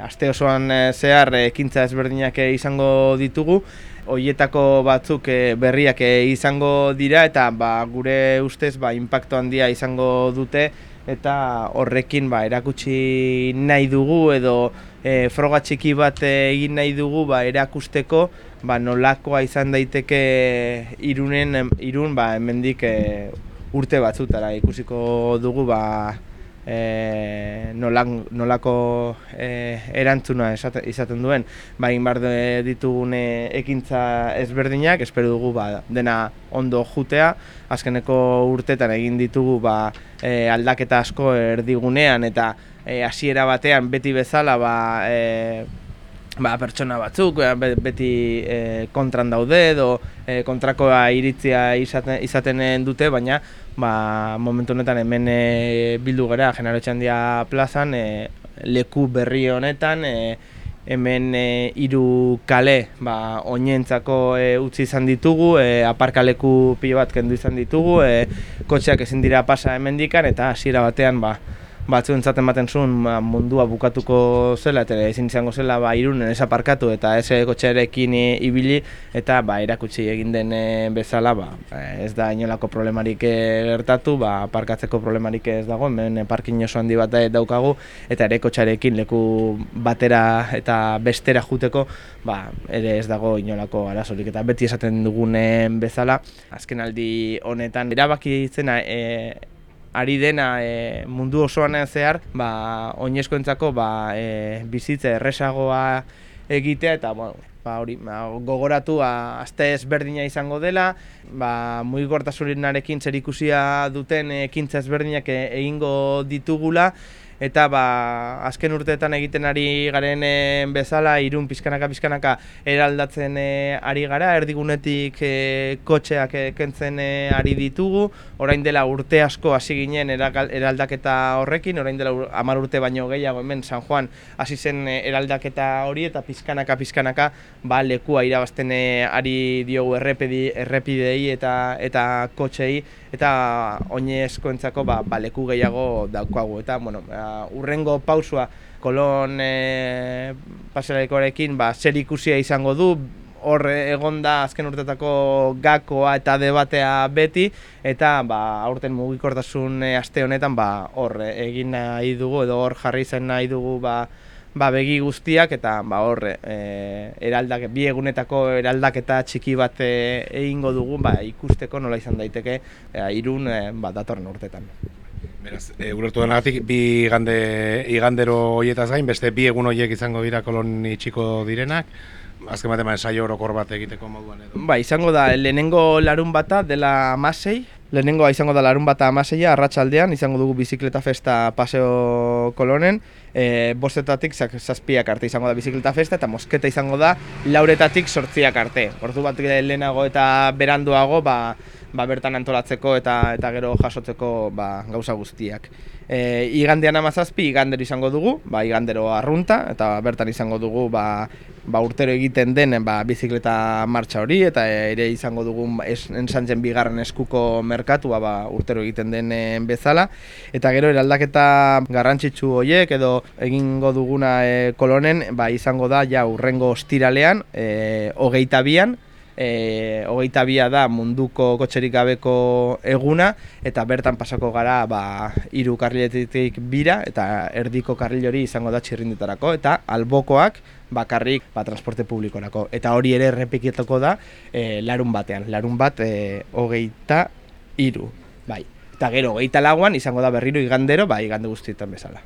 Aste osoan eh, zehar eh, ekintza ezberdinak eh, izango ditugu, hoietako batzuk berriak izango dira eta ba, gure ustez ba, impacto handia izango dute eta horrekin ba, erakutsi nahi dugu edo e, froga txiki bat egin nahi dugu ba, erakusteko ba, nolakoa izan daiteke irunen, irun ba, hemendik e, urte batzutara ikusiko dugu ba, e, nolan, nolako e, erantzuna esate, izaten duen. Ba, bar ditugun ekintza ezberdinak, espero dugu ba, dena ondo jutea, azkeneko urtetan egin ditugu ba, e, aldaketa asko erdigunean eta e, hasiera batean beti bezala ba, e, ba, pertsona batzuk beti e, kontran daude edo e, kontrakoa iritzia izaten, izaten dute, baina ba, momentu honetan hemen e, bildu gara Generatxan dia plazan e, leku berri honetan e, hemen e, hiru kale ba, oinentzako e, utzi izan ditugu, e, aparkaleku pilo bat kendu izan ditugu, e, kotxeak ezin dira pasa hemendikan eta hasiera batean ba, batzu entzaten baten zuen ba, mundua bukatuko zela eta ezin izango zela ba, irunen ez aparkatu eta ez kotxearekin ibili eta ba, erakutsi egin den e, bezala ba, ez da inolako problemarik e, gertatu, ba, aparkatzeko problemarik ez dago, hemen parkin oso handi bat daukagu eta ere kotxearekin leku batera eta bestera juteko ba, ere ez dago inolako arazorik. Eta beti esaten dugunen bezala azken aldi honetan erabaki izena e, ari dena e, mundu osoan zehar, ba, oinezkoentzako ba, e, bizitza erresagoa egitea eta bueno, ba, hori, ba, gogoratu ba, aste ezberdina izango dela, ba, mugigortasuninarekin zer ikusia duten ekintza ezberdinak e, egingo ditugula, eta ba, azken urteetan egiten ari garen eh, bezala irun pizkanaka pizkanaka eraldatzen e, ari gara. Erdigunetik e, kotxeak kentzen ari ditugu. Orain dela urte asko hasi ginen eraldaketa horrekin. Orain dela hamar urte baino gehiago hemen San Juan hasi zen eraldaketa hori. Eta pizkanaka pizkanaka ba lekua irabazten ari diogu errepidi errepidei eta eta kotxei eta oinezkoentzako ba, ba leku gehiago daukagu. Eta bueno urrengo pausua kolon e, paselaikoarekin ba, zer ikusia izango du hor egonda azken urtetako gakoa eta debatea beti eta ba, aurten mugikortasun e, aste honetan ba, hor egin nahi dugu edo hor jarri zen nahi dugu ba, ba, begi guztiak eta ba, hor e, eraldak, bi egunetako eraldaketa txiki bat e, egingo dugu ba, ikusteko nola izan daiteke e, irun e, ba, datorren urtetan. Beraz, e, ulertu denagatik, bi igande, igandero hoietaz gain, beste bi egun horiek izango dira koloni txiko direnak, azken bat eman ensaio orokor bat egiteko moduan edo. Ba, izango da, lehenengo larun bata dela amasei, lehenengo izango da larun bata amaseia, arratsaldean izango dugu bizikleta festa paseo kolonen, e, bostetatik zazpiak arte izango da bizikleta festa, eta mosketa izango da lauretatik sortziak arte. Ordu bat lehenago eta beranduago, ba, ba, bertan antolatzeko eta eta gero jasotzeko ba, gauza guztiak. E, igandean amazazpi, igandero izango dugu, ba, igandero arrunta, eta bertan izango dugu ba, ba, urtero egiten den ba, bizikleta martxa hori, eta ere izango dugu ensantzen bigarren eskuko merkatu ba, urtero egiten den bezala. Eta gero eraldaketa garrantzitsu horiek edo egingo duguna e, kolonen ba, izango da ja urrengo ostiralean, e, hogeita bian, e, hogeita bia da munduko kotxerik gabeko eguna eta bertan pasako gara ba, iru karriletik bira eta erdiko karril hori izango da txirrindetarako eta albokoak bakarrik ba, transporte publikorako. Eta hori ere errepiketako da e, larun batean, larun bat e, hogeita iru bai. eta gero hogeita laguan izango da berriro igandero, bai igande guztietan bezala